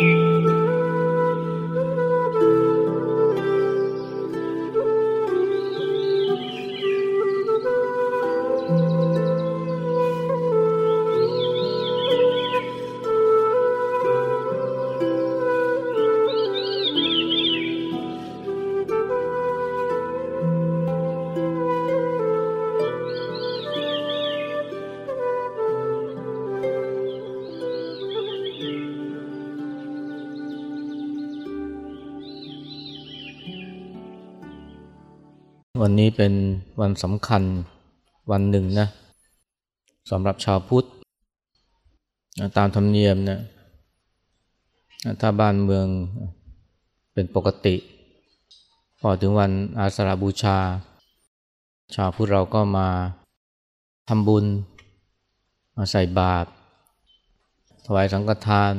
you. วันนี้เป็นวันสำคัญวันหนึ่งนะสำหรับชาวพุทธ ตามธรรมเนียมนะถ้าบ้านเมืองเป็นปกติ พอถึงวันอาสาฬบูชา ชาวพุทธเราก็มาทำบุญ มาใส่บาตรถวายสังฆทาน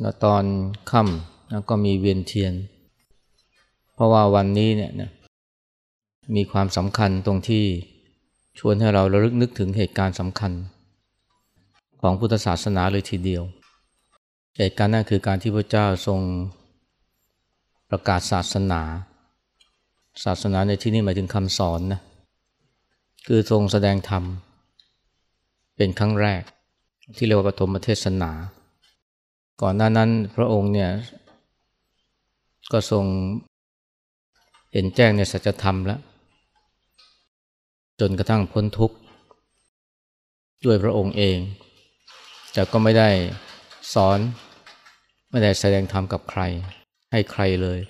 แล้วตอนค่ำแล้วก็มีเวียนเทียน เพราะว่าวันนี้เนี่ย มีความสำคัญตรงที่ชวนให้เราระลึกนึกถึงเหตุการณ์สำคัญ ของพุทธศาสนาเลยทีเดียว เหตุการณ์นั้นคือการที่พระเจ้าทรงประกาศศาสนา ศาสนาในที่นี้หมายถึงคำสอนนะคือทรงแสดงธรรม เป็นครั้งแรกที่เรียกว่าปฐมเทศนา ก่อนหน้านั้นพระองค์เนี่ยก็ทรงเห็นแจ้งในสัจธรรมแล้ว จนกระทั่งพ้นทุกข์ด้วยพระองค์เอง แต่ก็ไม่ได้สอน ไม่ได้แสดงธรรมกับใคร ให้ใครเลย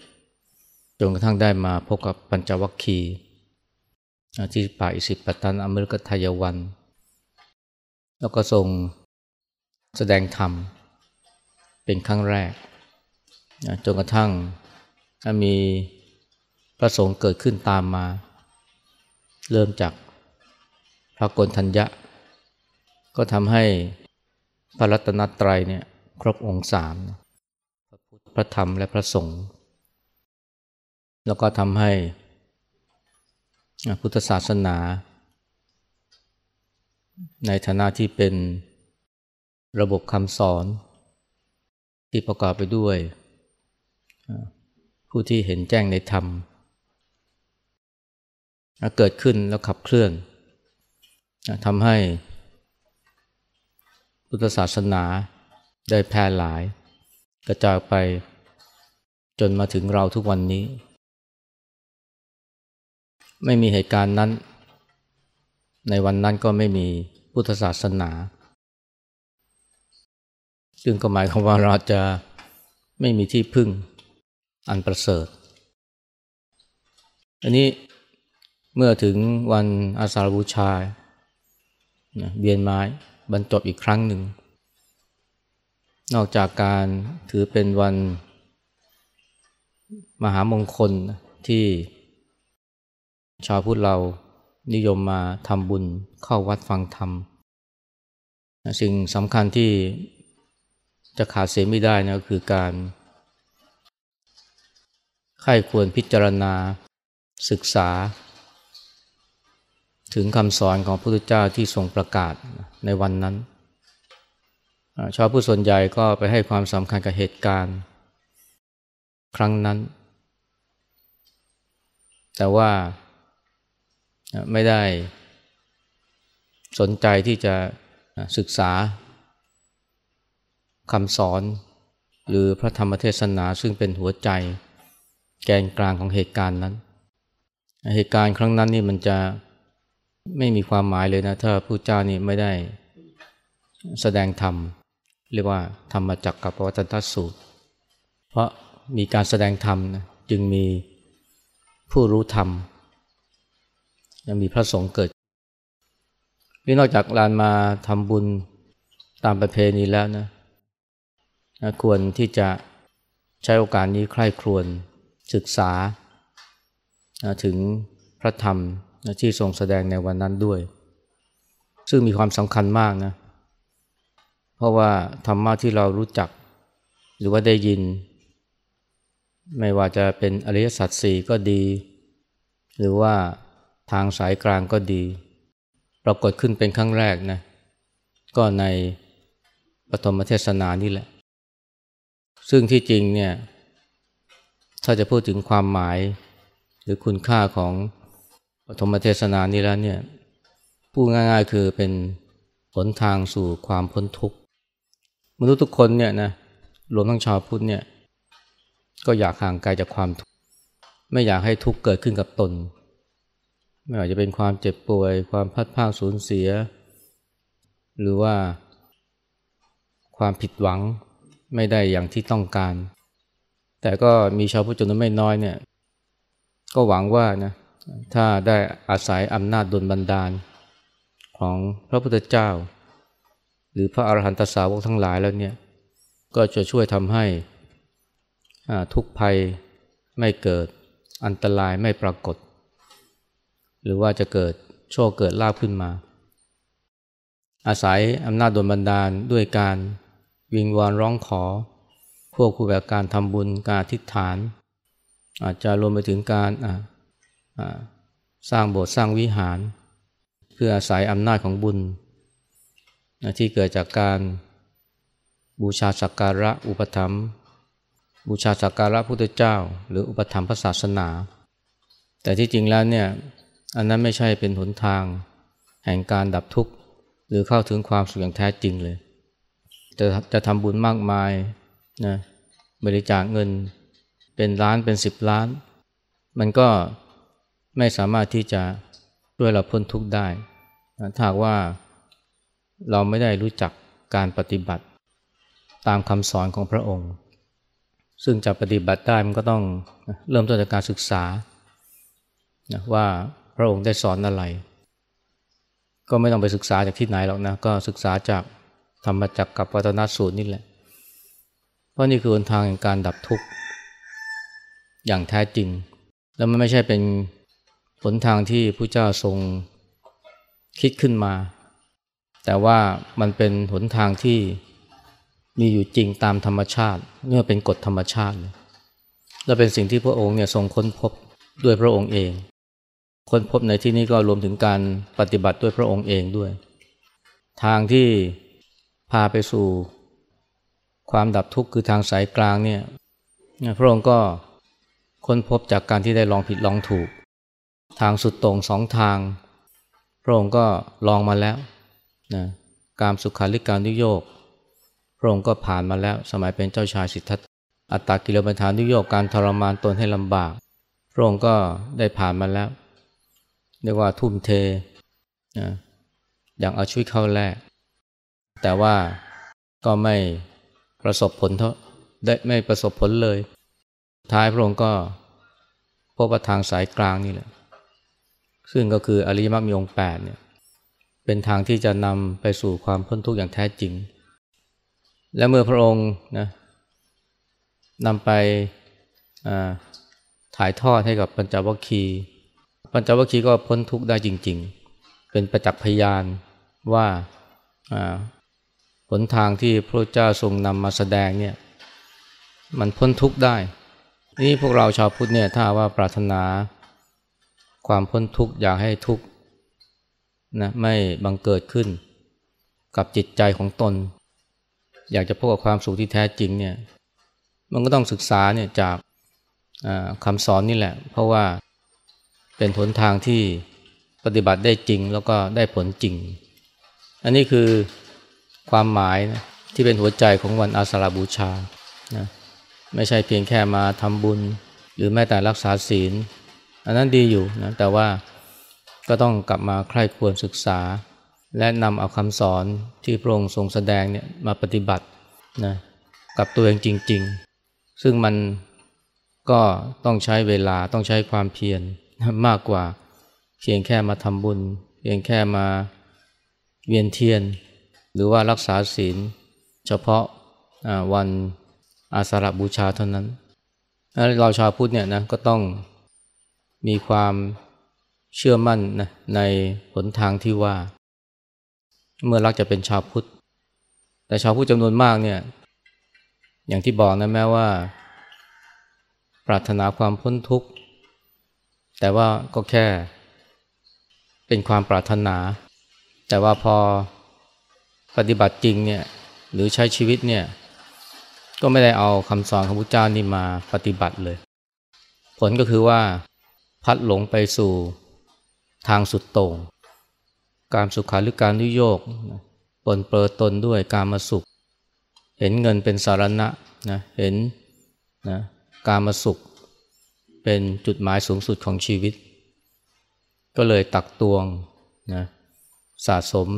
จนกระทั่งได้มาพบกับปัญจวัคคีย์ที่ป่าอิสิปตันอเมริกทายวัน แล้วก็ทรงแสดงธรรม เป็นครั้งแรก จนกระทั่งมีพระสงฆ์เกิดขึ้นตามมา เริ่มจาก พระกนทัญญะ ก็ทำให้พระรัตนตรัยเนี่ยครบองค์สามพระพุทธพระธรรมและพระสงฆ์แล้วก็ทำให้พุทธศาสนา ในฐานะที่เป็นระบบคำสอน ที่ประกอบไปด้วย ผู้ที่เห็นแจ้งในธรรม เกิดขึ้นแล้วขับเคลื่อน ทำให้พุทธศาสนาได้แพร่หลาย กระจายไปจนมาถึงเราทุกวันนี้ ไม่มีเหตุการณ์นั้น ในวันนั้นก็ไม่มีพุทธศาสนา ซึ่งก็หมายความว่าเราจะไม่มีที่พึ่งอันประเสริฐ อันนี้เมื่อถึงวันอาสาฬบูชา เบียนไม้บรรจบอีกครั้งหนึ่ง นอกจากการถือเป็นวันมหามงคลที่ชาวพุทธเรานิยมมาทำบุญเข้าวัดฟังธรรม สิ่งสำคัญที่จะขาดเสียไม่ได้นะคือการใครควรพิจารณาศึกษา ถึงคำสอนของพระพุทธเจ้าที่ทรงประกาศในวันนั้น ชาวผู้ส่วนใหญ่ก็ไปให้ความสำคัญกับเหตุการณ์ ครั้งนั้น แต่ว่าไม่ได้สนใจที่จะศึกษาคำสอนหรือพระธรรมเทศนาซึ่งเป็นหัวใจแกนกลางของเหตุการณ์นั้น เหตุการณ์ครั้งนั้นนี่มันจะ ไม่มีความหมายเลยนะถ้าผู้เจ้านี่ไม่ได้แสดงธรรมเรียกว่าธรรมจักกับวัตนสูตร เพราะมีการแสดงธรรมนะจึงมีผู้รู้ธรรมยังมีพระสงฆ์เกิดนี่นอกจากลานมาทำบุญตามประเพณีแล้วนะนะควรที่จะใช้โอกาสนี้ใคร่ครวญศึกษาถึงพระธรรม ที่ทรงแสดงในวันนั้นด้วย ซึ่งมีความสำคัญมากนะ เพราะว่าธรรมะที่เรารู้จัก หรือว่าได้ยิน ไม่ว่าจะเป็นอริยสัจสี่ก็ดี หรือว่าทางสายกลางก็ดี ปรากฏขึ้นเป็นครั้งแรกนะก็ในปฐมเทศนานี่แหละ ซึ่งที่จริงเนี่ยถ้าจะพูดถึงความหมายหรือคุณค่าของ ปฐมเทศนานี้แล้วเนี่ยพูดง่ายๆคือเป็นหนทางสู่ความพ้นทุกข์มนุษย์ทุกคนเนี่ยนะรวมทั้งชาวพุทธเนี่ยก็อยากห่างไกลจากความทุกข์ไม่อยากให้ทุกข์เกิดขึ้นกับตน ไม่ว่าจะเป็นความเจ็บป่วย ความพัดพาสูญเสีย หรือว่า ความผิดหวังไม่ได้อย่างที่ต้องการ แต่ก็มีชาวพุทธจำนวนไม่น้อยเนี่ย ก็หวังว่านะ ถ้าได้อาศัยอำนาจดลบันดาลของพระพุทธเจ้า หรือพระอรหันตสาวกทั้งหลายแล้วเนี่ยก็จะช่วยทำให้ทุกภัยไม่เกิดอันตรายไม่ปรากฏ หรือว่าจะเกิดโชคเกิดลาภขึ้นมา อาศัยอำนาจดลบันดาลด้วยการวิงวอนร้องขอพวกคู่แบบการทำบุญการทิฏฐาน อาจจะรวมไปถึงการ สร้างโบสถ์สร้างวิหาร เพื่ออาศัยอำนาจของบุญ ที่เกิดจากการบูชาสักการะอุปถัมภ์บูชาสักการะพุทธเจ้า หรืออุปถัมภ์พระศาสนา แต่ที่จริงแล้วเนี่ยอันนั้นไม่ใช่เป็นหนทางแห่งการดับทุกข์ หรือเข้าถึงความสุขอย่างแท้จริงเลย จะจะทำบุญมากมายนะบริจาคเงินเป็นล้านเป็นสิบล้าน มันก็ ไม่สามารถที่จะช่วยเราพ้นทุกข์ได้ถ้าว่าเราไม่ได้รู้จักการปฏิบัติ ตามคำสอนของพระองค์ ซึ่งจะปฏิบัติได้มันก็ต้องเริ่มต้นจากการศึกษาว่าพระองค์ได้สอนอะไร ก็ไม่ต้องไปศึกษาจากที่ไหนหรอกนะ ก็ศึกษาจากธรรมจักรกับวัฒนสูตรนี่แหละ เพราะนี่คือหนทางแห่งการดับทุกข์อย่างแท้จริง แล้วมันไม่ใช่เป็น หนทางที่พระเจ้าทรงคิดขึ้นมา แต่ว่ามันเป็นหนทางที่มีอยู่จริงตามธรรมชาติเนื่อเป็นกฎธรรมชาติ และเป็นสิ่งที่พระองค์เนี่ยทรงค้นพบด้วยพระองค์เอง ค้นพบในที่นี้ก็รวมถึงการปฏิบัติด้วยพระองค์เองด้วย ทางที่พาไปสู่ความดับทุกข์คือทางสายกลางเนี่ยพระองค์ก็ค้นพบจากการที่ได้ลองผิดลองถูก ทางสุดตรงสองทาง พระองค์ก็ลองมาแล้วนะการสุขาริการนิโยกพระองค์ก็ผ่านมาแล้ว สมัยเป็นเจ้าชายสิทธัตถะอัตตากิลมัฐานนิโยกการทรมานตนให้ลำบาก พระองค์ก็ได้ผ่านมาแล้วเรียกว่าทุ่มเทนะอย่างเอาชีวิตเข้าแลกแต่ว่าก็ไม่ประสบผลเท่าได้ไม่ประสบผลเลย ท้ายพระองค์ก็พบว่าทางสายกลางนี่แหละ ซึ่งก็คืออริยมรรคมีองค์แปดเนี่ยเป็นทางที่จะนำไปสู่ความพ้นทุกข์อย่างแท้จริง และเมื่อพระองค์นะนำไปถ่ายทอดให้กับปัญจวัคคีย์ปัญจวัคคีย์ก็พ้นทุกข์ได้จริง ๆ เป็นประจักษ์พยานว่าหนทางที่พระเจ้าทรงนำมาแสดงเนี่ยมันพ้นทุกข์ได้ นี่พวกเราชาวพุทธเนี่ยถ้าว่าปรารถนา ความพ้นทุกข์อยากให้ทุกข์นะไม่บังเกิดขึ้น กับจิตใจของตน อยากจะพบกับความสุขที่แท้จริงเนี่ยมันก็ต้องศึกษาเนี่ยจากคำสอนนี่แหละ เพราะว่าเป็นหนทางที่ปฏิบัติได้จริงแล้วก็ได้ผลจริง อันนี้คือความหมายนะที่เป็นหัวใจของวันอาสาฬบูชานะไม่ใช่เพียงแค่มาทำบุญ หรือแม้แต่รักษาศีล อันนั้นดีอยู่นะแต่ว่าก็ต้องกลับมาใคร่ควรศึกษา และนำเอาคำสอนที่พระองค์ทรงแสดงเนี่ยมาปฏิบัตินะกับตัวเองจริง ๆ ซึ่งมันก็ต้องใช้เวลาต้องใช้ความเพียรมากกว่าเพียงแค่มาทำบุญ เพียงแค่มาเวียนเทียน หรือว่ารักษาศีล เฉพาะวันอาสาฬบูชาเท่านั้น เราชาวพุทธเนี่ยนะก็ต้อง มีความเชื่อมั่นนะในหนทางที่ว่า เมื่อรักจะเป็นชาวพุทธ แต่ชาวพุทธจำนวนมากเนี่ย อย่างที่บอกนะแม้ว่า ปรารถนาความพ้นทุกข์ แต่ว่าก็แค่ เป็นความปรารถนา แต่ว่าพอปฏิบัติจริงเนี่ยหรือใช้ชีวิตเนี่ย ก็ไม่ได้เอาคำสอนของพระเจ้านี่มาปฏิบัติเลย ผลก็คือว่า พัดหลงไปสู่ทางสุดโต่ง การสุขาหรือการนิโยกปนเปื้อตนด้วยการมาสุข เห็นเงินเป็นสารณะนะเห็นนะการมาสุข เป็นจุดหมายสูงสุดของชีวิต ก็เลยตักตวงนะสะสม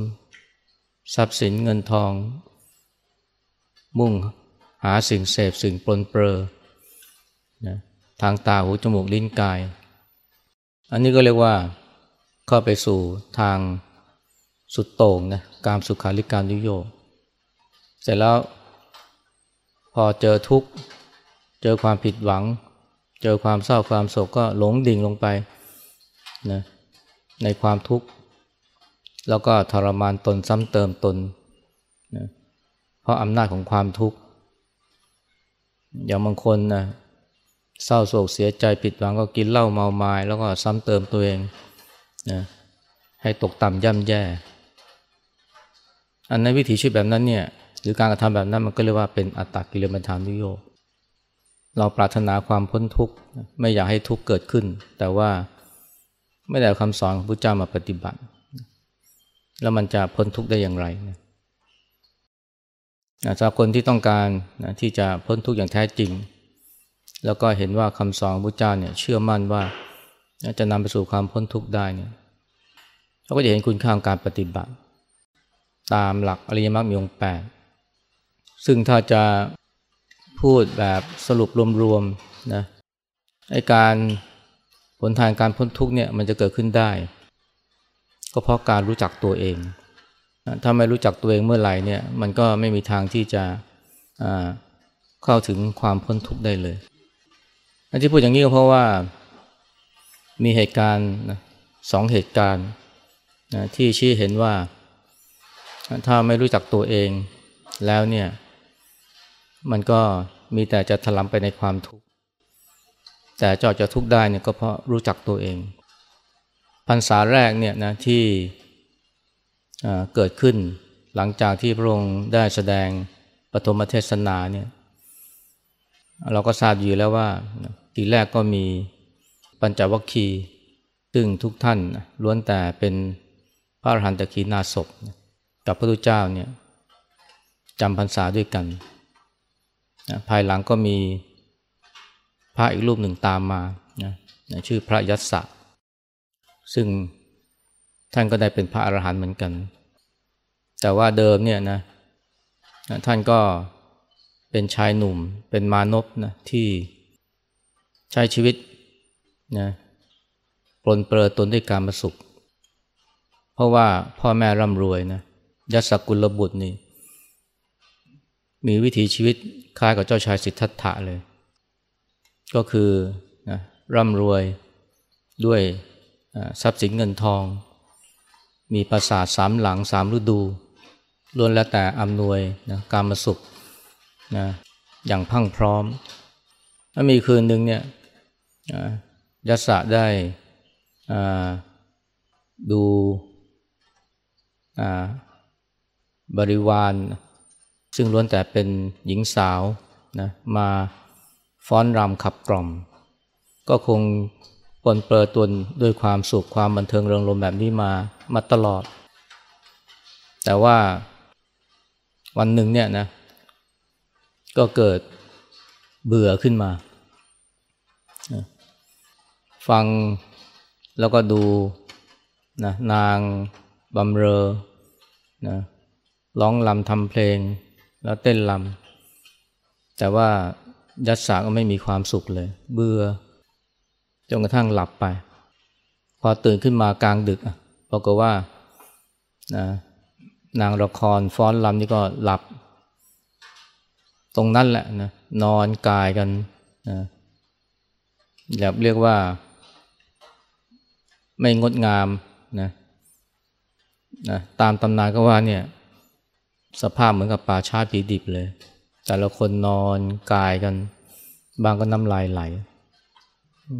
ทรัพย์สินเงินทอง มุ่งหาสิ่งเสพสิ่งปนเปลือนะทางตาหูจมูกลิ้นกาย อันนี้ก็เรียกว่าเข้าไปสู่ทางสุดโต่งนะการสุขาริการนิโยเสร็จแล้วพอเจอทุกข์เจอความผิดหวัง เจอความเศร้าความโศกก็หลงดิ่งลงไปนะในความทุกข์ แล้วก็ทรมานตนซ้ำเติมตนนะเพราะอำนาจของความทุกข์อย่างบางคนนะ เศร้าโศกเสียใจผิดหวังก็กินเหล้าเมาไมา้แล้วก็ซ้ำเติมตัวเองนะให้ตกต่ำย่ำแย่ อันนั้นวิถีชีวิตแบบนั้นเนี่ยหรือการกระทำแบบนั้นมันก็เรียกว่าเป็นอัตตกิเลมัฐานนิโยคเราปรารถนาความพ้นทุกข์ไม่อยากให้ทุกข์เกิดขึ้น แต่ว่าไม่ได้เอาคำสอนของพระเจ้ามาปฏิบัติ แล้วมันจะพ้นทุกข์ได้อย่างไรนะสำหรับคนที่ต้องการนะที่จะพ้นทุกข์อย่างแท้จริง แล้วก็เห็นว่าคำสอนของพระเจ้าเนี่ยเชื่อมั่นว่าจะนำไปสู่ความพ้นทุกข์ได้เนี่ยเขาก็จะเห็นคุณค่าของการปฏิบัติ ตามหลักอริยมรรคมีองค์แปดซึ่งถ้าจะพูดแบบสรุปรวมๆนะไอการผลทางการพ้นทุกข์เนี่ยมันจะเกิดขึ้นได้ ก็เพราะการรู้จักตัวเอง ถ้าไม่รู้จักตัวเองเมื่อไหร่เนี่ยมันก็ไม่มีทางที่จะเข้าถึงความพ้นทุกข์ได้เลย นัที่พูดอย่างนี้ก็เพราะว่ามีเหตุการณ์สองเหตุการณ์นะที่ชี้เห็นว่า ถ้าไม่รู้จักตัวเองแล้วเนี่ย มันก็มีแต่จะถลำไปในความทุกข์แต่จอดจะทุกข์ได้เนี่ยก็เพราะรู้จักตัวเองพรรษาแรกเนี่ยนะที่เกิดขึ้นหลังจากที่พระองค์ได้แสดงปฐมเทศนาเนี่ย เราก็ทราบอยู่แล้วว่าทีแรกก็มีปัญจวัคคีย์ซึ่งทุกท่านล้วนแต่เป็นพระอรหันตขีนาศพกับพระพุทธเจ้าเนี่ยจำพรรษาด้วยกัน ภายหลังก็มีพระอีกรูปหนึ่งตามมานะชื่อพระยัสสะ ซึ่งท่านก็ได้เป็นพระอรหันต์เหมือนกัน แต่ว่าเดิมเนี่ยนะท่านก็ เป็นชายหนุ่ม เป็นมานพนะที่ใช้ชีวิตนะปลนเปลือตนด้วยการมาสุข เพราะว่าพ่อแม่ร่ำรวยนะยัสกุลบุตรนี่มีวิถีชีวิตคล้ายกับเจ้าชายสิทธัตถะเลย ก็คือนะร่ำรวยด้วยทรัพย์สินเงินทอง มีปราสาทสามหลังสามฤดูล้วนแล้วแต่อำนวยนะการมาสุข นะอย่างพังพร้อมแล้วมีคืนหนึ่งเนี่ยยัสสะได้ดูบริวารซึ่งล้วนแต่เป็นหญิงสาวนะมาฟ้อนรำขับกล่อม ก็คงปนเปื้อตนด้วยความสุขความบันเทิงเริงรมแบบนี้มามาตลอด แต่ว่าวันหนึ่งเนี่ยนะ ก็เกิดเบื่อขึ้นมา ฟังแล้วก็ดูนะนางบำเรอนะร้องลำทำเพลง แล้วเต้นลำแต่ว่ายัดสาก็ไม่มีความสุขเลย เบื่อจนกระทั่งหลับไป พอตื่นขึ้นมากลางดึกบอกว่านะนางละครฟ้อนลำนี่ก็หลับ ตรงนั้นแหละนะนอนกายกันนะอย่าเรียกว่า ไม่งดงามนะนะตามตำนานก็ว่าเนี่ย สภาพเหมือนกับป่าชาติผีดิบเลย แต่ละคนนอนกายกัน บางก็น้ำลายไหล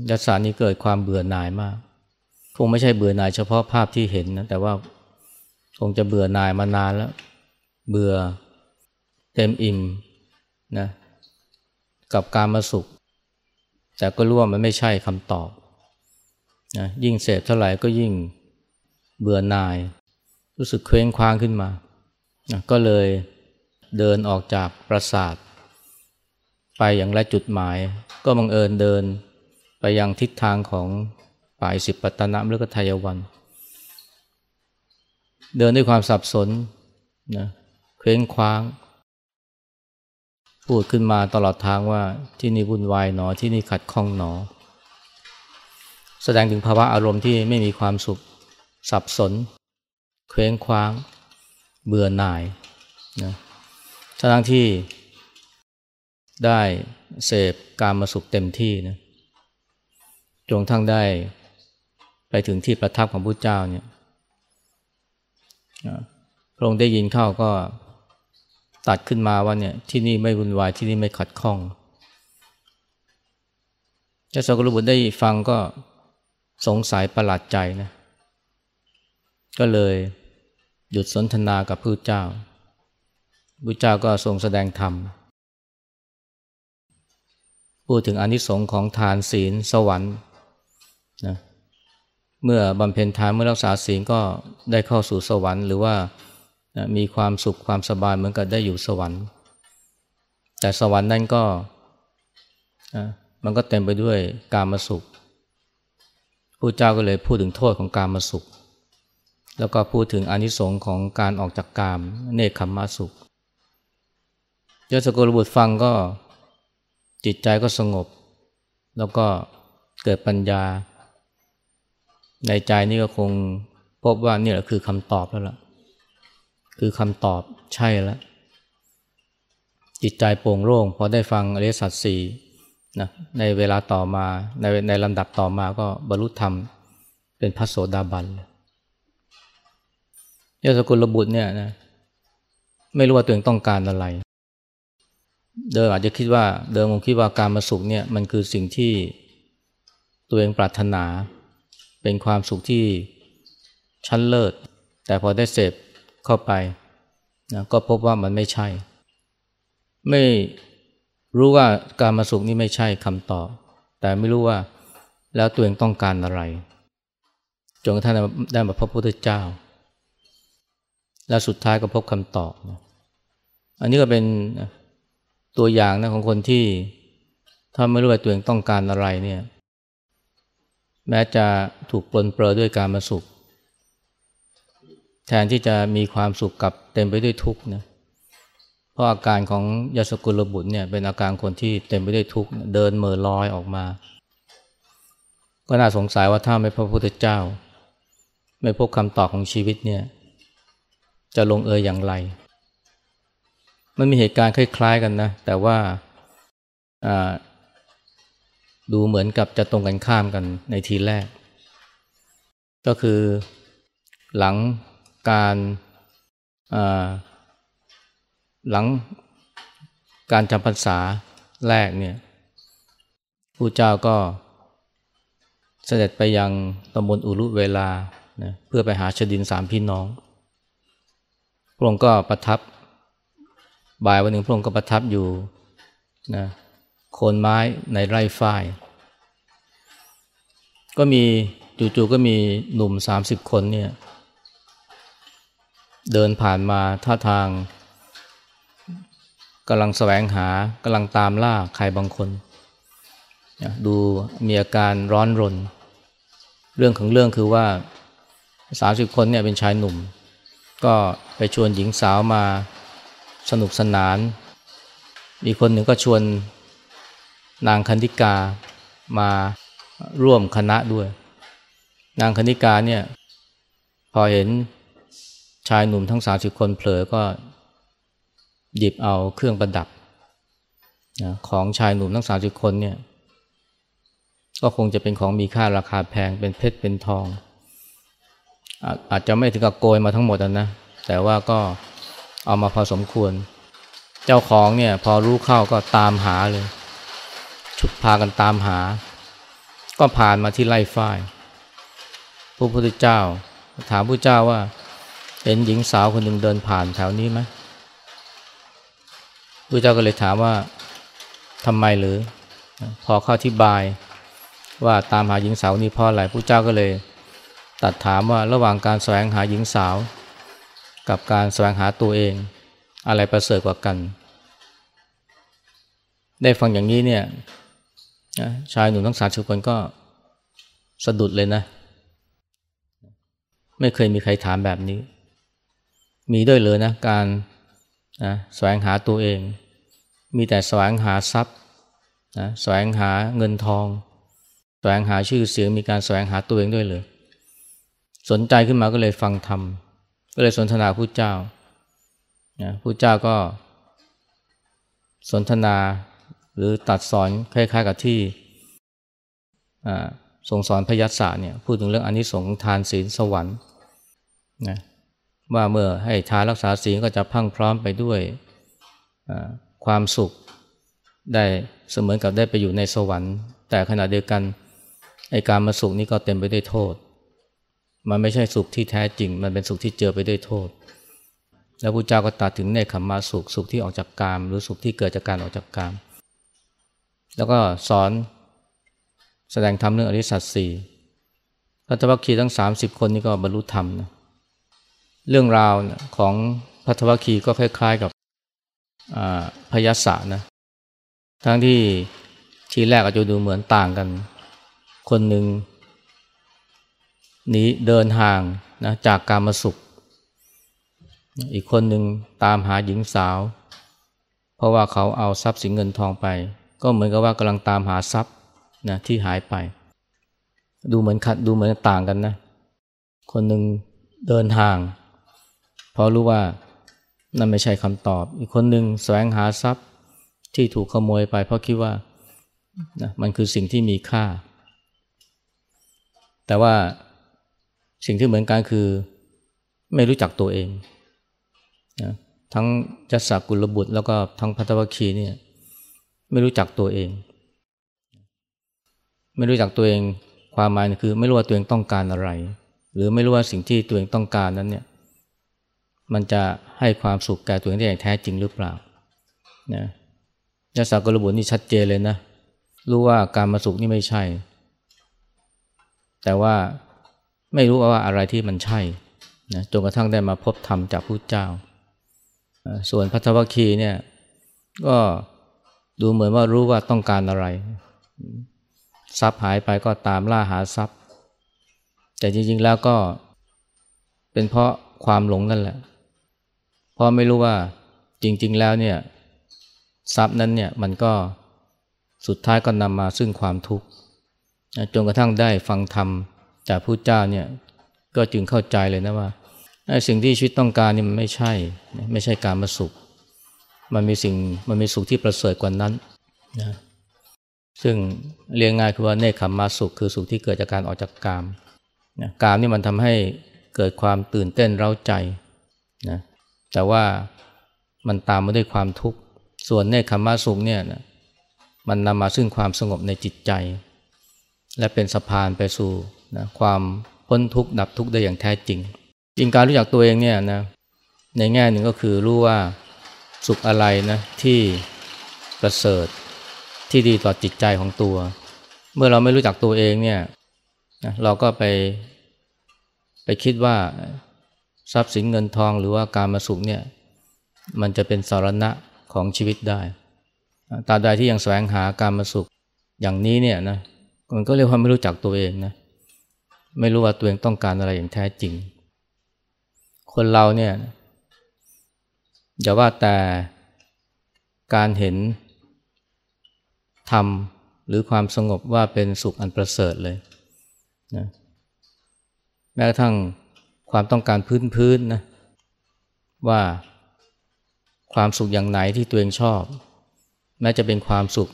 ยัศานี้เกิดความเบื่อหน่ายมาก คงไม่ใช่เบื่อหน่ายเฉพาะภาพที่เห็นนะแต่ว่าคงจะเบื่อหน่ายมานานแล้ว เบื่อเต็มอิ่ม นะกับการมาสุข แต่ก็รู้ว่ามันไม่ใช่คำตอบนะยิ่งเสพเท่าไหร่ก็ยิ่งเบื่อหน่าย รู้สึกเคว้งคว้างขึ้นมานะก็เลยเดินออกจากปราสาท ไปอย่างไรจุดหมาย ก็บังเอิญเดินไปยังทิศทางของป่ายสิบปัตตนะหรือก็ทายวัน เดินด้วยความสับสนนะเคว้งคว้าง พูดขึ้นมาตลอดทางว่าที่นี่วุ่นวายหนอที่นี่ขัดข้องหนอ แสดงถึงภาวะอารมณ์ที่ไม่มีความสุข สับสน เคว้งคว้าง เบื่อหน่ายนะทั้งที่ได้เสพการมาสุขเต็มที่นะจงทั้งได้ไปถึงที่ประทับของพระเจ้าเนี่ยพระองค์ได้ยินเข้าก็ ตัดขึ้นมาว่าเนี่ยที่นี่ไม่วุ่นวายที่นี่ไม่ขัดข้องเจ้าสกรุบุตรได้ฟังก็สงสัยประหลาดใจนะก็เลยหยุดสนทนากับพระเจ้าพระเจ้าก็ทรงแสดงธรรม พูดถึงอนิสงค์ของทานศีลสวรรค์นะเมื่อบำเพ็ญทานเมื่อรักษาศีลก็ได้เข้าสู่สวรรค์ หรือว่า มีความสุขความสบายเหมือนกับได้อยู่สวรรค์ แต่สวรรค์นั่นก็มันก็เต็มไปด้วยการมาสุขผู้เจ้าก็เลยพูดถึงโทษของการมาสุข แล้วก็พูดถึงอนิสงค์ของการออกจากกาม เนคขมมาสุขยศกุลบุตรฟังก็จิตใจก็สงบ แล้วก็เกิดปัญญา ในใจนี่ก็คงพบว่านี่แหละคือคำตอบแล้วล่ะ คือคำตอบใช่แล้ว จิตใจโปร่งโล่งพอได้ฟังอริยสัจสี่นะในเวลาต่อมาในในลำดับต่อมาก็บรรลุธรรมเป็นพระโสดาบันเลยยศกุลบุตรเนี่ยนะไม่รู้ว่าตัวเองต้องการอะไร เดิมอาจจะคิดว่าเดิมคงคิดว่าการมาสุขเนี่ยมันคือสิ่งที่ตัวเองปรารถนา เป็นความสุขที่ชั้นเลิศ แต่พอได้เสพ เข้าไปนะก็พบว่ามันไม่ใช่ ไม่รู้ว่าการมาสุขนี่ไม่ใช่คำตอบ แต่ไม่รู้ว่าแล้วตัวเองต้องการอะไรจนกระทั่งได้มาพบพระพุทธเจ้า แล้วสุดท้ายก็พบคำตอบนะอันนี้ก็เป็นตัวอย่างนะของคนที่ถ้าไม่รู้ว่าตัวเองต้องการอะไรเนี่ย แม้จะถูกปลนเปลือด้วยการมาสุข แทนที่จะมีความสุขกับเต็มไปด้วยทุกข์นะเพราะอาการของยศกุลบุตรเนี่ยเป็นอาการคนที่เต็มไปด้วยทุกข์เดินเมื่อลอยออกมา ก็น่าสงสัยว่าถ้าไม่พระพุทธเจ้า ไม่พบคำตอบของชีวิตเนี่ยจะลงเอยอย่างไร มันมีเหตุการณ์คล้ายๆกันนะ แต่ว่าดูเหมือนกับจะตรงกันข้ามกันในทีแรก ก็คือหลัง การหลังการจำพรรษาแรกเนี่ยผู้เจ้าก็เสด็จไปยังตำบลอุรุเวลานะเพื่อไปหาชดินสามพี่น้อง พระองค์ก็ประทับ บ่ายวันหนึ่งพระองค์ก็ประทับอยู่นะโคนไม้ในไร่ฝ้าย ก็มีจู่ๆก็มีหนุ่มสามสิบคนเนี่ย เดินผ่านมาท่าทางกำลังแสวงหากำลังตามล่าใครบางคน ดูมีอาการร้อนรน เรื่องของเรื่องคือว่าสาสิบคนเนี่ยเป็นชายหนุ่ม ก็ไปชวนหญิงสาวมาสนุกสนานมีคนหนึ่งก็ชวนนางคันธิกามาร่วมคณะด้วย นางคันธิกาเนี่ยพอเห็น ชายหนุ่มทั้งสาสิบคนเผลอก็หยิบเอาเครื่องประดับนะของชายหนุ่มทั้งสาสิบคนเนี่ย ก็คงจะเป็นของมีค่าราคาแพงเป็นเพชรเป็นทอง อาจจะไม่ถึงกับโกยมาทั้งหมดนะ แต่ว่าก็เอามาพอสมควร เจ้าของเนี่ยพอรู้เข้าก็ตามหาเลยฉุดพากันตามหา ก็ผ่านมาที่ไร่ฝ้ายพระพุทธเจ้า ถามพระเจ้าว่า เห็นหญิงสาวคนหนึ่งเดินผ่านแถวนี้ไหมพระเจ้าก็เลยถามว่าทำไมหรือ พอเข้าอธิบายว่าตามหาหญิงสาวนี่เพราะอะไรผู้เจ้าก็เลยตัดถามว่าระหว่างการแสวงหาหญิงสาว กับการแสวงหาตัวเอง อะไรประเสริฐกว่ากัน ได้ฟังอย่างนี้เนี่ยชายหนุ่มทั้งสามสิบคนก็สะดุดเลยนะ ไม่เคยมีใครถามแบบนี้ มีด้วยเลยนะการนะแสวงหาตัวเอง มีแต่แสวงหาทรัพย์นะแสวงหาเงินทอง แสวงหาชื่อเสียงมีการแสวงหาตัวเองด้วยเลย สนใจขึ้นมาก็เลยฟังธรรมก็เลยสนทนาผู้เจ้านะผู้เจ้าก็ สนทนาหรือตัดสอนคล้ายๆกับที่ทรงสอนพยัสสะเนี่ยพูดถึงเรื่องอนนิสงส์ทานศีลสวรรค์นะ ว่าเมื่อให้ทานรักษาศีลก็จะพังพร้อมไปด้วยความสุขได้เสมือนกับได้ไปอยู่ในสวรรค์ แต่ขณะเดียวกันไอการมาสุขนี้ก็เต็มไปด้วยโทษ มันไม่ใช่สุขที่แท้จริง มันเป็นสุขที่เจอไปด้วยโทษ แล้วพระเจ้าก็ตัดถึงในขมมาสุขสุขที่ออกจากกาม หรือสุขที่เกิดจากการออกจากกาม แล้วก็สอนแสดงธรรมเรื่องอริสัตสี่พระทวัคคีทั้งสามสิบคนนี้ก็บรรลุธรรมนะ เรื่องราวของพัทวคีก็คล้าย ๆกับพยาศะนะทั้งที่ทีแรกอาจจะดูเหมือนต่างกัน คนหนึ่งหนีเดินห่างนะจากการมาสุข อีกคนหนึ่งตามหาหญิงสาว เพราะว่าเขาเอาทรัพย์สินเงินทองไป ก็เหมือนกับว่ากำลังตามหาทรัพย์นะที่หายไป ดูเหมือนขัดดูเหมือนต่างกันนะ คนหนึ่งเดินห่าง เพราะรู้ว่านั่นไม่ใช่คำตอบ อีกคนหนึ่งแสวงหาทรัพย์ที่ถูกขโมยไป เพราะคิดว่านะมันคือสิ่งที่มีค่า แต่ว่าสิ่งที่เหมือนกันคือไม่รู้จักตัวเองนะทั้งจัสกุลบุตร แล้วก็ทั้งพัทวคีเนี่ยไม่รู้จักตัวเอง ไม่รู้จักตัวเองความหมายคือ ไม่รู้ว่าตัวเองต้องการอะไร หรือไม่รู้ว่าสิ่งที่ตัวเองต้องการนั้นเนี่ย มันจะให้ความสุขแก่ตัวเองได้อย่างแท้จริงหรือเปล่านะยาสากรบุตรนี่ชัดเจนเลยนะ รู้ว่าการมาสุขนี่ไม่ใช่ แต่ว่าไม่รู้ว่าอะไรที่มันใช่นะจนกระทั่งได้มาพบธรรมจากพระเจ้า ส่วนพัทวคีเนี่ยก็ดูเหมือนว่ารู้ว่าต้องการอะไร ทรัพย์หายไปก็ตามล่าหาทรัพย์ แต่จริงๆแล้วก็เป็นเพราะความหลงนั่นแหละ เพราะไม่รู้ว่าจริง ๆ แล้วเนี่ยทรัพย์นั้นเนี่ยมันก็สุดท้ายก็นำมาซึ่งความทุกข์จนกระทั่งได้ฟังธรรมจากผู้เจ้าเนี่ยก็จึงเข้าใจเลยนะว่าสิ่งที่ชีวิตต้องการนี่มันไม่ใช่ ไม่ใช่การมาสุข มันมีสิ่งมันมีสุขที่ประเสริฐกว่านั้นนะซึ่งเรียงง่ายคือว่าเนคขมมาสุข คือสุขที่เกิดจากการออกจากกามนะกามนี่มันทำให้เกิดความตื่นเต้นเร้าใจนะ แต่ว่ามันตามมาด้วยความทุกข์ ส่วนเนคขมาสุขเนี่ยนะมันนำมาซึ่งความสงบในจิตใจ และเป็นสะพานไปสู่นะความพ้นทุกข์ดับทุกข์ได้อย่างแท้จริง จริงการรู้จักตัวเองเนี่ยนะในแง่หนึ่งก็คือรู้ว่าสุขอะไรนะที่ประเสริฐที่ดีต่อจิตใจของตัว เมื่อเราไม่รู้จักตัวเองเนี่ยนะเราก็ไปไปคิดว่า ทรัพย์สินเงินทองหรือว่าการมาสุขเนี่ยมันจะเป็นสารณะของชีวิตได้ตาใดที่ยังแสวงหาการมาสุขอย่างนี้เนี่ยนะมันก็เรียกว่าไม่รู้จักตัวเองนะไม่รู้ว่าตัวเองต้องการอะไรอย่างแท้จริง คนเราเนี่ยอย่าว่าแต่การเห็นธรรมหรือความสงบว่าเป็นสุขอันประเสริฐเลยนะแม้กระทั่ง ความต้องการพื้นๆนะว่าความสุขอย่างไหนที่ตัวเองชอบ แม้จะเป็นความสุข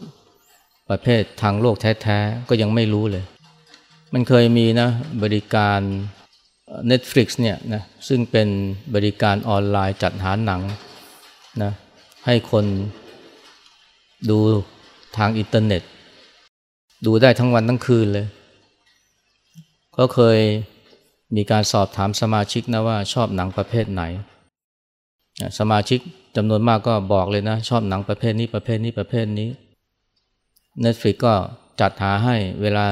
ประเภททางโลกแท้ๆ ก็ยังไม่รู้เลย มันเคยมีนะบริการ Netflix เนี่ยนะซึ่งเป็นบริการออนไลน์จัดหาหนังนะให้คนดูทางอินเทอร์เน็ต ดูได้ทั้งวันทั้งคืนเลย ก็เคย มีการสอบถามสมาชิกนะว่าชอบหนังประเภทไหน สมาชิกจำนวนมากก็บอกเลยนะ ชอบหนังประเภทนี้ประเภทนี้ประเภทนี้ Netflix ก็จัดหาให้เวลา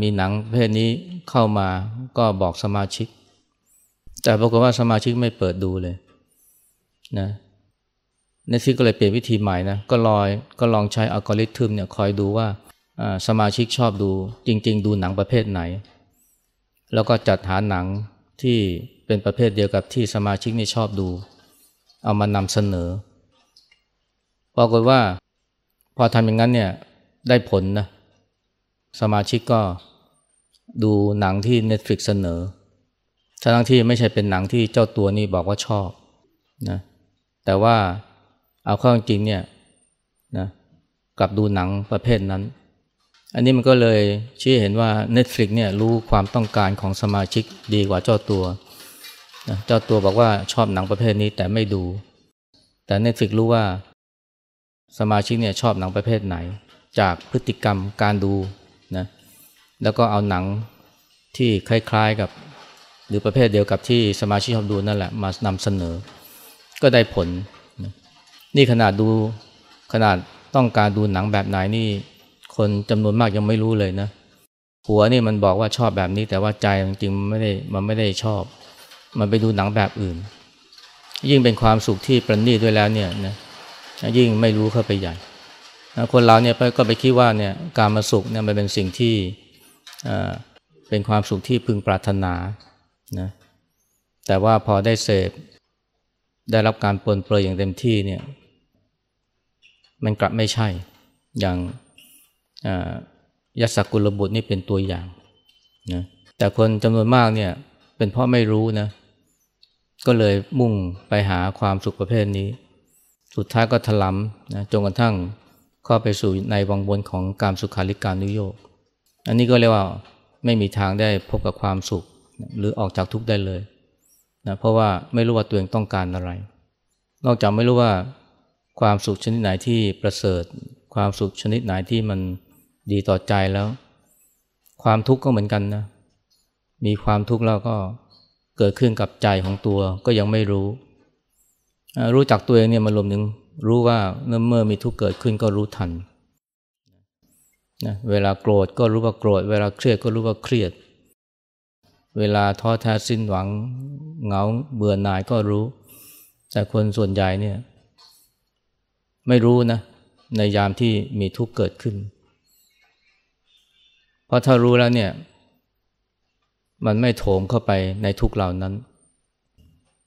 มีหนังประเภทนี้เข้ามาก็บอกสมาชิก แต่ปรากฏว่าสมาชิกไม่เปิดดูเลยนะเนฟิกก็เลยเปลี่ยนวิธีใหม่นะก็ลอยก็ลองใช้อัลกอริทึมเนี่ยคอยดูว่าสมาชิกชอบดูจริง ๆ ดูหนังประเภทไหน แล้วก็จัดหาหนังที่เป็นประเภทเดียวกับที่สมาชิกนี่ชอบดู เอามานำเสนอปรากฏว่าพอทำอย่างนั้นเนี่ยได้ผลนะสมาชิกก็ดูหนังที่ Netflix เสนอทั้งที่ไม่ใช่เป็นหนังที่เจ้าตัวนี่บอกว่าชอบนะแต่ว่าเอาเข้าจริงเนี่ยนะกลับดูหนังประเภทนั้น อันนี้มันก็เลยชี้เห็นว่า Netflix เนี่ยรู้ความต้องการของสมาชิกดีกว่าเจ้าตัวนะเจ้าตัวบอกว่าชอบหนังประเภทนี้แต่ไม่ดู แต่ Netflix รู้ว่าสมาชิกเนี่ยชอบหนังประเภทไหน จากพฤติกรรมการดูนะแล้วก็เอาหนังที่คล้ายๆกับ หรือประเภทเดียวกับที่สมาชิกชอบดูนั่นแหละมานำเสนอ ก็ได้ผลนะนี่ขนาดดูขนาดต้องการดูหนังแบบไหนนี่ คนจำนวนมากยังไม่รู้เลยนะ หัวนี่มันบอกว่าชอบแบบนี้ แต่ว่าใจจริงๆไม่ได้มันไม่ได้ชอบ มันไปดูหนังแบบอื่น ยิ่งเป็นความสุขที่ประณีตด้วยแล้วเนี่ยนะยิ่งไม่รู้เข้าไปใหญ่คนเราเนี่ยก็ไปคิดว่าเนี่ยการมาสุขเนี่ยมันเป็นสิ่งที่เป็นความสุขที่พึงปรารถนานะแต่ว่าพอได้เสพได้รับการปลนเปลือยอย่างเต็มที่เนี่ยมันกลับไม่ใช่อย่าง ยัสกุลบุตรนี่เป็นตัวอย่างนะแต่คนจำนวนมากเนี่ยเป็นเพราะไม่รู้นะ ก็เลยมุ่งไปหาความสุขประเภทนี้ สุดท้ายก็ถลำนะจนกระทั่งเข้าไปสู่ในวังวนของการสุขาริการนุโยกอันนี้ก็เรียกว่าไม่มีทางได้พบกับความสุข หรือออกจากทุกข์ได้เลยนะเพราะว่าไม่รู้ว่าตัวเองต้องการอะไร นอกจากไม่รู้ว่าความสุขชนิดไหนที่ประเสริฐ ความสุขชนิดไหนที่มัน ดีต่อใจแล้ว ความทุกข์ก็เหมือนกันนะ มีความทุกข์แล้วก็เกิดขึ้นกับใจของตัวก็ยังไม่รู้ รู้จักตัวเองเนี่ยมันรวมถึงรู้ว่าเมื่อมีทุกข์เกิดขึ้นก็รู้ทันนะเวลาโกรธก็รู้ว่าโกรธ เวลาเครียดก็รู้ว่าเครียด เวลาท้อแท้สิ้นหวังเหงาเบื่อหน่ายก็รู้ แต่คนส่วนใหญ่เนี่ยไม่รู้นะในยามที่มีทุกข์เกิดขึ้น เพราะถ้ารู้แล้วเนี่ย มันไม่โถมเข้าไปในทุกเหล่านั้น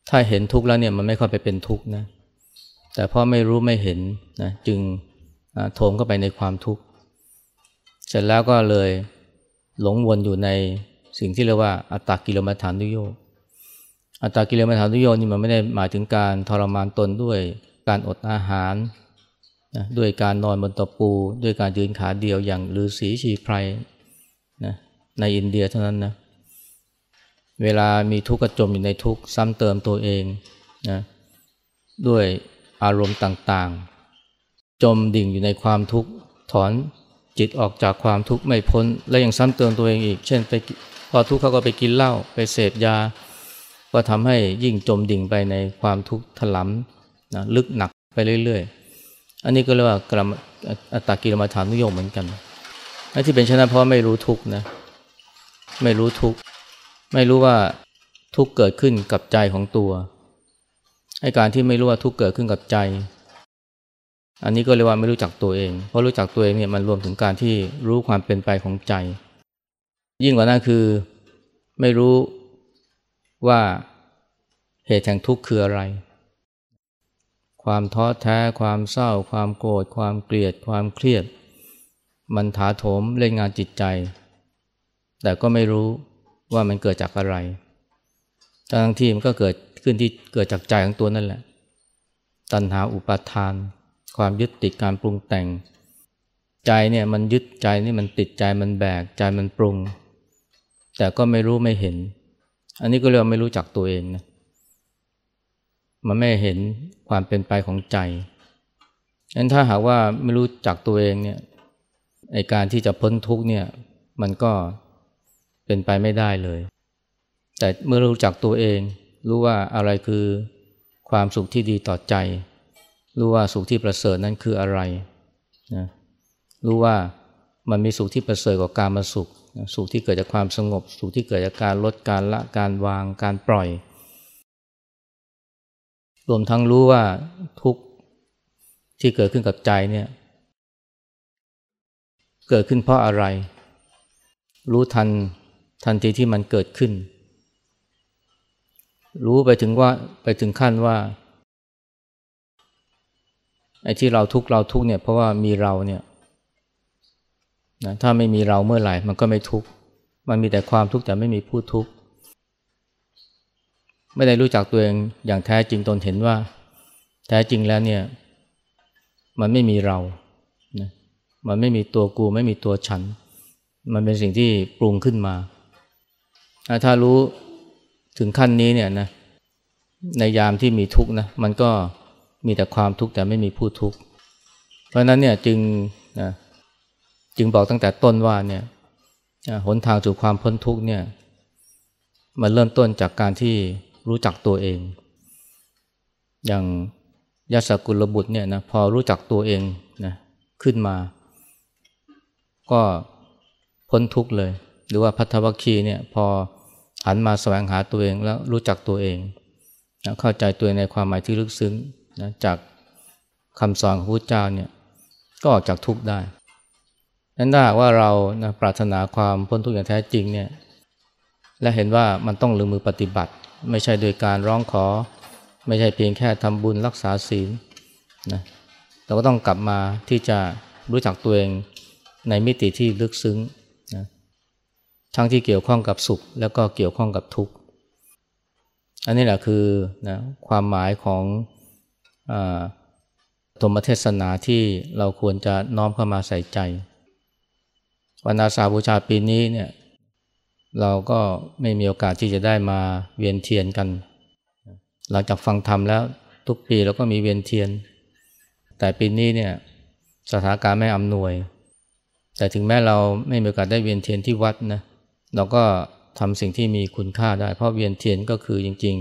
ถ้าเห็นทุกแล้วเนี่ยมันไม่เข้าไปเป็นทุกนะ แต่พราะไม่รู้ไม่เห็นนะจึงโถมเข้าไปในความทุกข์ เสร็จแล้วก็เลยหลงวนอยู่ในสิ่งที่เรียกว่าอัตตกิลมัฐานุโยกอัตตกิลมัฐานุโยกนี่มันไม่ได้หมายถึงการทรมานตนด้วยการอดอาหารนะด้วยการนอนบนตะปู ด้วยการยืนขาเดียวอย่างฤาษีชีไพร นะในอินเดียเท่านั้นนะเวลามีทุกข์กระจมอยู่ในทุกข์ซ้ำเติมตัวเองนะด้วยอารมณ์ต่างๆ จมดิ่งอยู่ในความทุกข์ถอนจิตออกจากความทุกข์ไม่พ้น และยังซ้ำเติมตัวเองอีก เช่นไปพอทุกข์เขาก็ไปกินเหล้าไปเสพยา ก็ทำให้ยิ่งจมดิ่งไปในความทุกข์ถลำนะลึกหนักไปเรื่อยๆ อันนี้ก็เรียกว่ากรรมอัตตากิรมาฐานุโยมเหมือนกัน ไอ้ที่เป็นชนะเพราะไม่รู้ทุกนะ ไม่รู้ทุก ไม่รู้ว่าทุกเกิดขึ้นกับใจของตัวไอ้การที่ไม่รู้ว่าทุกเกิดขึ้นกับใจ อันนี้ก็เรียกว่าไม่รู้จักตัวเอง เพราะรู้จักตัวเองเนี่ยมันรวมถึงการที่รู้ความเป็นไปของใจ ยิ่งกว่านั้นคือไม่รู้ว่าเหตุแห่งทุกข์คืออะไร ความท้อแท้ ความเศร้า ความโกรธ ความเกลียด ความเครียด มันถาโถมเล่นงานจิตใจ แต่ก็ไม่รู้ว่ามันเกิดจากอะไรทั้งที่มันก็เกิดขึ้นที่เกิดจากใจของตัวนั่นแหละ ตัณหาอุปาทาน ความยึดติดการปรุงแต่ง ใจเนี่ยมันยึดใจนี่มันติดใจมันแบกใจมันปรุง แต่ก็ไม่รู้ไม่เห็น อันนี้ก็เรียกว่าไม่รู้จักตัวเองนะมันไม่เห็นความเป็นไปของใจงั้นถ้าหากว่าไม่รู้จักตัวเองเนี่ย ในการที่จะพ้นทุกเนี่ยมันก็เป็นไปไม่ได้เลย แต่เมื่อรู้จักตัวเอง รู้ว่าอะไรคือความสุขที่ดีต่อใจ รู้ว่าสุขที่ประเสริฐนั้นคืออะไรนะรู้ว่ามันมีสุขที่ประเสริฐกว่าการมาสุข สุขที่เกิดจากความสงบ สุขที่เกิดจากการลดการละการวางการปล่อย รวมทั้งรู้ว่าทุกข์ที่เกิดขึ้นกับใจเนี่ย เกิดขึ้นเพราะอะไร รู้ทันทันทีที่มันเกิดขึ้น รู้ไปถึงว่าไปถึงขั้นว่าไอ้ที่เราทุกเราทุกเนี่ยเพราะว่ามีเราเนี่ยนะถ้าไม่มีเราเมื่อไหร่ มันก็ไม่ทุกข์มันมีแต่ความทุกข์แต่ไม่มีผู้ทุกข์ไม่ได้รู้จักตัวเองอย่างแท้จริงตนเห็นว่า แท้จริงแล้วเนี่ย มันไม่มีเรา มันไม่มีตัวกูไม่มีตัวฉัน มันเป็นสิ่งที่ปรุงขึ้นมา ถ้ารู้ถึงขั้นนี้เนี่ยนะในยามที่มีทุกข์นะมันก็มีแต่ความทุกข์แต่ไม่มีผู้ทุกข์เพราะนั้นเนี่ยจึงนะจึงบอกตั้งแต่ต้นว่าเนี่ยหนทางสู่ความพ้นทุกข์เนี่ยมันเริ่มต้นจากการที่รู้จักตัวเอง อย่างยศกุลบุตรเนี่ยนะพอรู้จักตัวเองนะขึ้นมา ก็พ้นทุกข์เลย หรือว่าพัทวคีเนี่ยพอหันมาแสวงหาตัวเองแล้วรู้จักตัวเองนะเข้าใจตัวเองในความหมายที่ลึกซึ้งนะจากคำสอนของพระเจ้าเนี่ยก็ออกจากทุกข์ได้นั้นถ้าว่าเรานะปรารถนาความพ้นทุกข์อย่างแท้จริงเนี่ยและเห็นว่ามันต้องลงมือปฏิบัติ ไม่ใช่โดยการร้องขอ ไม่ใช่เพียงแค่ทำบุญรักษาศีลนะเราก็ต้องกลับมาที่จะรู้จักตัวเอง ในมิติที่ลึกซึ้งนะทั้งที่เกี่ยวข้องกับสุข แล้วก็เกี่ยวข้องกับทุกข์ อันนี้แหละคือนะความหมายของธรรมเทศนาที่เราควรจะน้อมเข้ามาใส่ใจ วันอาสาบูชาปีนี้เนี่ยเราก็ไม่มีโอกาสที่จะได้มาเวียนเทียนกัน หลังจากฟังธรรมแล้วทุกปีเราก็มีเวียนเทียน แต่ปีนี้เนี่ยสถานการณ์ไม่อำนวย แต่ถึงแม้เราไม่มีโอกาสได้เวียนเทียนที่วัดนะเราก็ทำสิ่งที่มีคุณค่าได้ เพราะเวียนเทียนก็คือจริง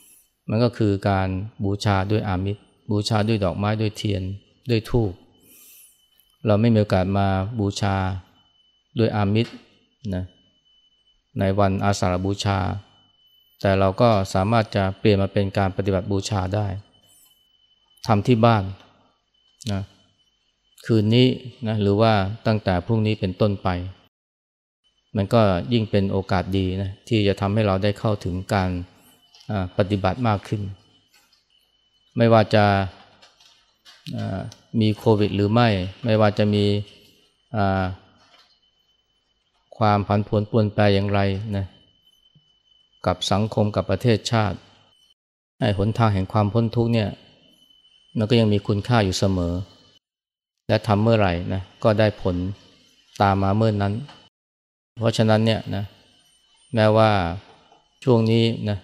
ๆ มันก็คือการบูชาด้วยอามิตร บูชาด้วยดอกไม้ด้วยเทียนด้วยธูปเราไม่มีโอกาสมาบูชาด้วยอามิตรนะในวันอาสาฬบูชา แต่เราก็สามารถจะเปลี่ยนมาเป็นการปฏิบัติบูชาได้ทำที่บ้านนะ คืนนี้นะหรือว่าตั้งแต่พรุ่งนี้เป็นต้นไป มันก็ยิ่งเป็นโอกาสดีนะที่จะทำให้เราได้เข้าถึงการปฏิบัติมากขึ้น ไม่ว่าจะมีโควิดหรือไม่ ไม่ว่าจะมีความผันผวนปวนแปรอย่างไรนะกับสังคมกับประเทศชาติไอ้หนทางแห่งความพ้นทุกเนี่ยมันก็ยังมีคุณค่าอยู่เสมอ และทำเมื่อไหร่นะก็ได้ผลตามมาเมื่อนนั้น เพราะฉะนั้นเนี่ยนะแม้ว่าช่วงนี้นะ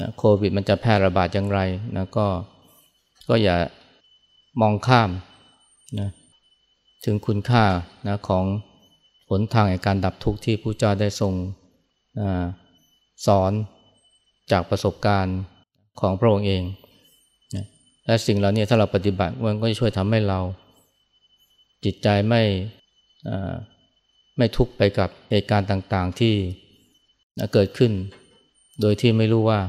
นะโควิดมันจะแพร่ระบาดอย่างไรนะก็ก็อย่ามองข้ามนะถึงคุณค่านะของหนทางแห่งการดับทุกข์ที่พระเจ้าได้ทรงอสอนจากประสบการณ์ของพระองค์เอง และสิ่งเหล่านี้ถ้าเราปฏิบัติมันก็จะช่วยทำให้เรา จิตใจไม่ไม่ทุกข์ไปกับเหตุการณ์ต่างๆที่เกิดขึ้น โดยที่ไม่รู้ว่า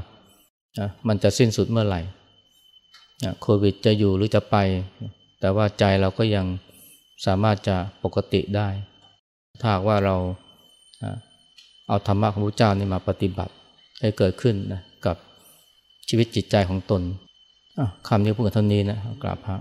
มันจะสิ้นสุดเมื่อไหร่โควิดจะอยู่หรือจะไป แต่ว่าใจเราก็ยังสามารถจะปกติได้ ถ้าว่าเราเอาธรรมะของพระเจ้านี่มาปฏิบัติให้เกิดขึ้นนะกับชีวิตจิตใจของตน คำนี้พูดกันเท่านี้นะกราบพระ